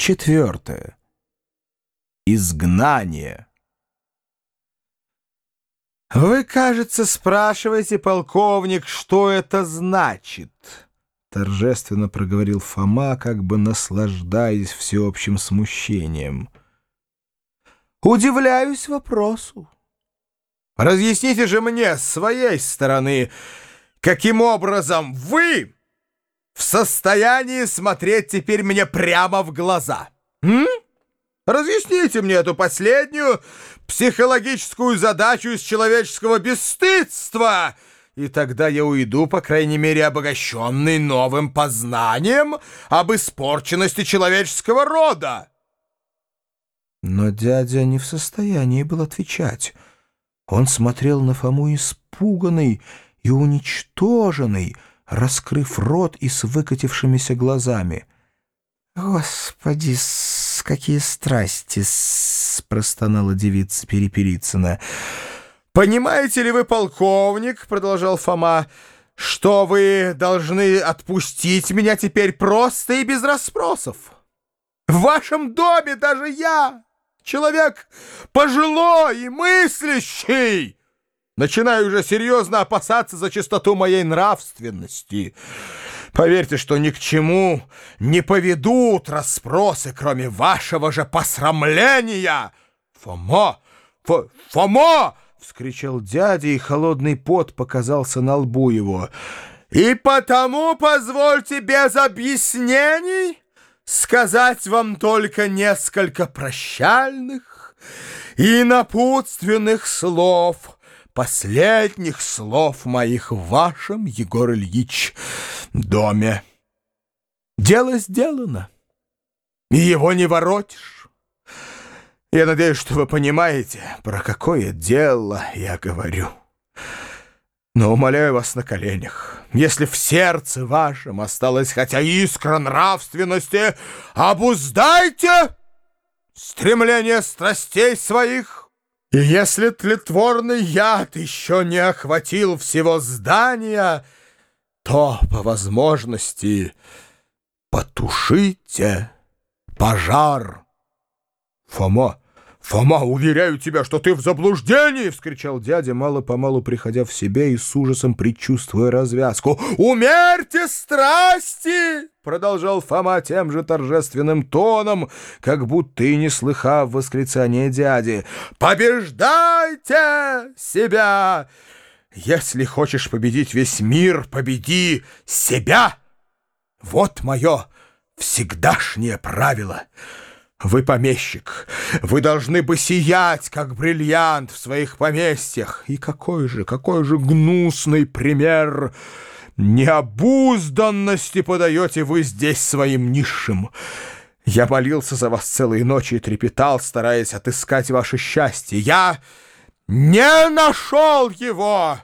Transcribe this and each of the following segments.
Четвертое. Изгнание. «Вы, кажется, спрашиваете, полковник, что это значит?» Торжественно проговорил Фома, как бы наслаждаясь всеобщим смущением. «Удивляюсь вопросу. Разъясните же мне с своей стороны, каким образом вы в состоянии смотреть теперь мне прямо в глаза? М? Разъясните мне эту последнюю психологическую задачу из человеческого бесстыдства, и тогда я уйду, по крайней мере, обогащенный новым познанием об испорченности человеческого рода. Но дядя не в состоянии был отвечать. Он смотрел на Фому испуганный и уничтоженный, раскрыв рот и с выкатившимися глазами. «Господи, с какие страсти!» — простонала девица Переперицына. «Понимаете ли вы, полковник, — продолжал Фома, — что вы должны отпустить меня теперь просто и без расспросов? В вашем доме даже я, человек пожилой и мыслящий, начинаю уже серьезно опасаться за чистоту моей нравственности». Поверьте, что ни к чему не поведут расспросы, кроме вашего же посрамления. Фома! Ф Фома! — вскричал дядя, и холодный пот показался на лбу его. «И потому позвольте без объяснений сказать вам только несколько прощальных и напутственных слов» последних слов моих в вашем, Егор Ильич, доме. Дело сделано, и его не воротишь. Я надеюсь, что вы понимаете, про какое дело я говорю. Но умоляю вас на коленях, если в сердце вашем осталась хотя искра нравственности, обуздайте стремление страстей своих, и если тлетворный яд еще не охватил всего здания, то, по возможности, потушите пожар. Фома «Фома, уверяю тебя, что ты в заблуждении!» — вскричал дядя, мало-помалу приходя в себя и с ужасом предчувствуя развязку. «Умерьте страсти!» — продолжал Фома тем же торжественным тоном, как будто и не слыхав восклицания дяди. «Побеждайте себя! Если хочешь победить весь мир, победи себя! Вот мое всегдашнее правило!» Вы помещик, вы должны бы сиять, как бриллиант в своих поместьях. И какой же, какой же гнусный пример необузданности подаете вы здесь своим низшим. Я молился за вас целые ночи и трепетал, стараясь отыскать ваше счастье. Я не нашел его,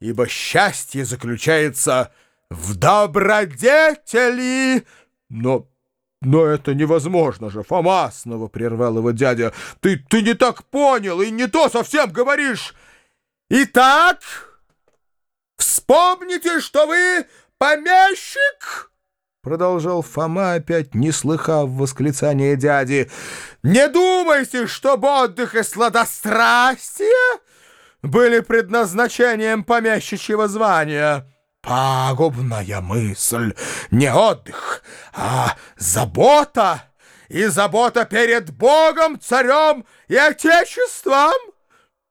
ибо счастье заключается в добродетели, но «Но это невозможно же, Фома!» — снова прервал его дядя. «Ты, ты не так понял и не то совсем говоришь!» «Итак, вспомните, что вы помещик!» Продолжал Фома, опять не слыхав восклицания дяди. «Не думайте, что отдых и сладострастие были предназначением помещичьего звания!» Пагубная мысль, не отдых, а забота, и забота перед Богом, царем и Отечеством.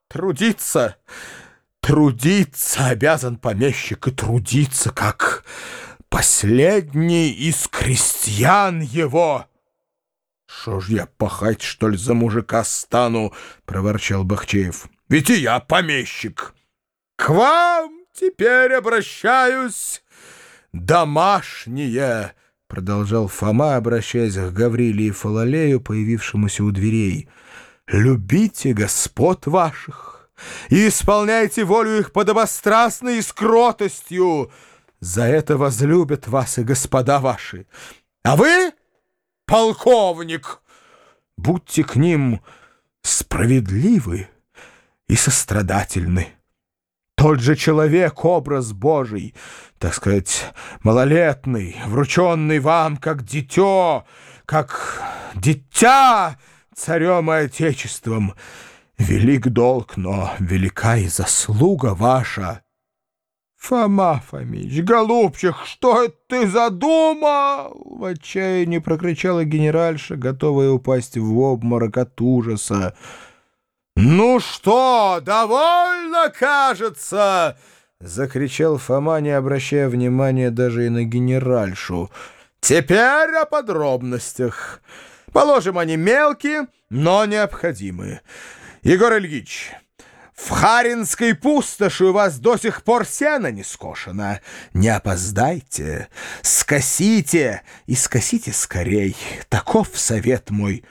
Трудиться, трудиться обязан помещик и трудиться, как последний из крестьян его. «Шо ж я пахать, что ли, за мужика стану?» — проворчал Бахчеев. «Ведь и я помещик. К вам!» Теперь обращаюсь домашнее, — продолжал Фома, обращаясь к Гавриле и Фалалею, появившемуся у дверей. «Любите господ ваших и исполняйте волю их подобострастной и с. За это возлюбят вас и господа ваши. А вы, полковник, будьте к ним справедливы и сострадательны». Тот же человек, образ Божий, так сказать, малолетный, врученный вам как дитё, как дитя царем и отечеством. Велик долг, но велика и заслуга ваша. Фома Фомич, голубчик, что это ты задумал? В отчаянии прокричала генеральша, готовая упасть в обморок от ужаса. «Ну что, довольно, кажется!» — закричал Фома, не обращая внимания даже и на генеральшу. «Теперь о подробностях. Положим, они мелкие, но необходимые. Егор Ильич, в Харинской пустоши у вас до сих пор сено не скошено. Не опоздайте, скосите и скосите скорей. Таков совет мой.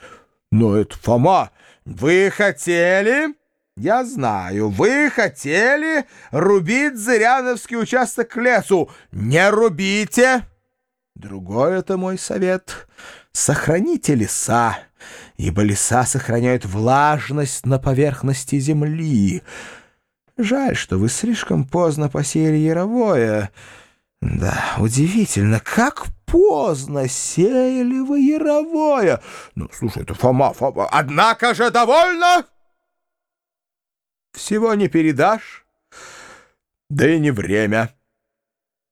Но это Фома, вы хотели... Я знаю, вы хотели рубить Зыряновский участок к лесу. Не рубите. Другой это мой совет. Сохраните леса ибо леса сохраняют влажность на поверхности земли. Жаль, что вы слишком поздно посеяли яровое. Да, удивительно, как поздно сеяли вы яровое. Ну, слушай, это Фома, Фома, однако же довольно! Всего не передашь, да и не время.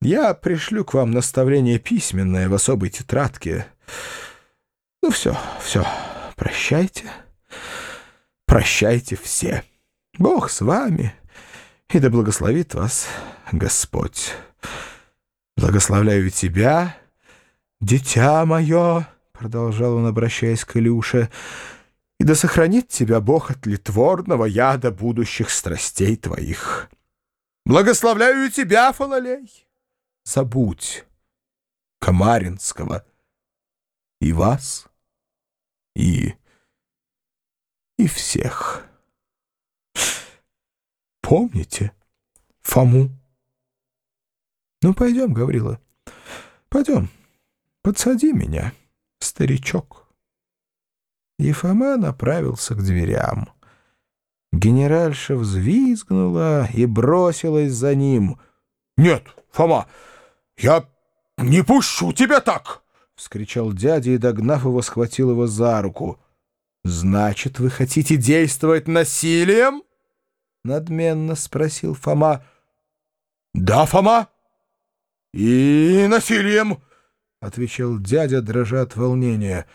Я пришлю к вам наставление письменное в особой тетрадке. Ну, все, все. Прощайте, прощайте все. Бог с вами, и да благословит вас Господь. Благословляю тебя, дитя мое, — продолжал он, обращаясь к Илюше, — и да сохранит тебя Бог от литворного яда будущих страстей твоих. Благословляю тебя, Фалалей, забудь Камаринского и вас и... и всех. Помните Фому? Ну, пойдем, Гаврила, пойдем, подсади меня, старичок. И Фома направился к дверям. Генеральша взвизгнула и бросилась за ним. «Нет, Фома, я не пущу тебя так!» — вскричал дядя и, догнав его, схватил его за руку. «Значит, вы хотите действовать насилием?» — надменно спросил Фома. «Да, Фома, и насилием!» — отвечал дядя, дрожа от волнения.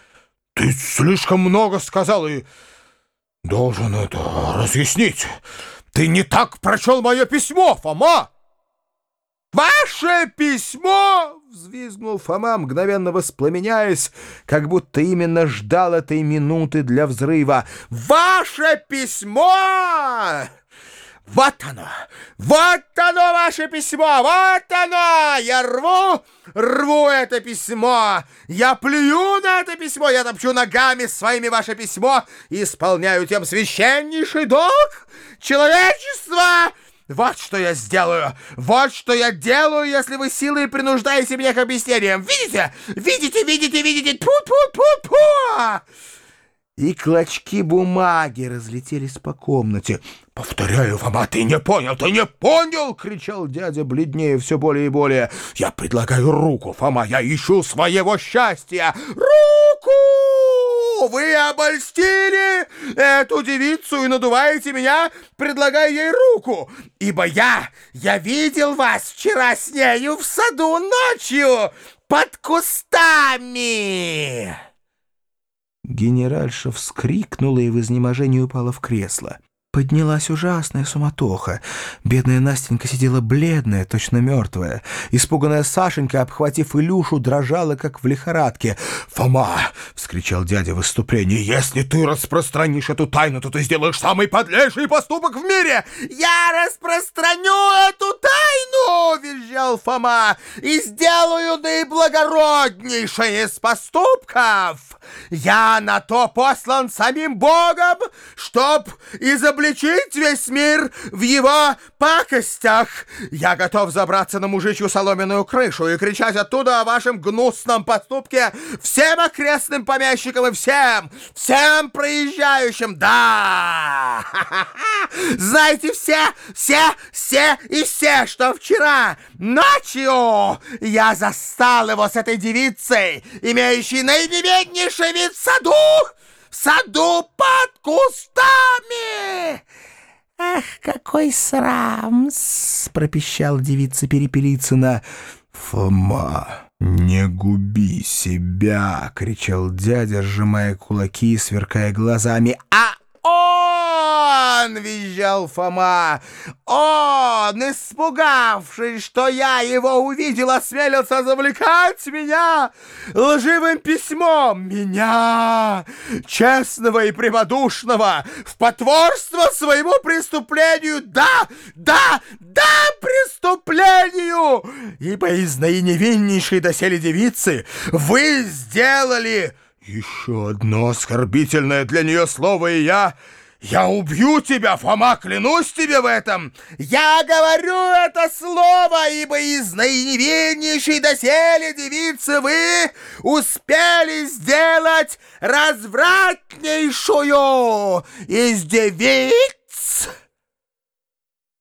«Ты слишком много сказал и должен это разъяснить. Ты не так прочел мое письмо, Фома!» «Ваше письмо!» — взвизгнул Фома, мгновенно воспламеняясь, как будто именно ждал этой минуты для взрыва. «Ваше письмо!» «Вот оно! Вот оно, ваше письмо! Вот оно! Я рву, рву это письмо! Я плюю на это письмо! Я топчу ногами своими ваше письмо и исполняю тем священнейший долг человечества!» Вот что я сделаю! Вот что я делаю, если вы силой принуждаете меня к объяснениям! Видите? Видите, видите, видите? Тьфу-тьфу-тьфу-тьфу! И клочки бумаги разлетелись по комнате. «Повторяю вам, а ты не понял, ты не понял!» — кричал дядя, бледнее все более и более. «Я предлагаю руку, Фома, я ищу своего счастья! Руку!» вы обольстили эту девицу и надуваете меня, предлагая ей руку, ибо я, я видел вас вчера с нею в саду ночью под кустами!» Генеральша вскрикнула и в изнеможении упала в кресло. Поднялась ужасная суматоха. Бедная Настенька сидела бледная, точно мертвая. Испуганная Сашенька, обхватив Илюшу, дрожала, как в лихорадке. «Фома!» — вскричал дядя в выступлении. «Если ты распространишь эту тайну, то ты сделаешь самый подлейший поступок в мире!» «Я распространю эту тайну!» — визжал Фома. «И сделаю наиблагороднейшее из поступков! Я на то послан самим Богом, чтоб изобличить обличить весь мир в его пакостях. Я готов забраться на мужичью соломенную крышу и кричать оттуда о вашем гнусном поступке всем окрестным помещикам и всем, всем проезжающим. Да! Знаете все, все, все и все, что вчера ночью я застал его с этой девицей, имеющей наименьший вид в саду, в саду под кустами!» «Ах, какой срам!» — пропищал девица Перепелицына. «Фома, не губи себя!» — кричал дядя, сжимая кулаки и сверкая глазами. «А он!» — визжал Фома. «Он, испугавшись, что я его увидел, осмелился завлекать меня лживым письмом. Меня, честного и прямодушного, в потворство своему преступлению. Да, да, да, преступлению! Ибо из наиневиннейшей доселе девицы вы сделали...» Еще одно оскорбительное для нее слово, и я... Я убью тебя, Фома, клянусь тебе в этом! Я говорю это слово, ибо из наиневиннейшей доселе девицы вы успели сделать развратнейшую из девиц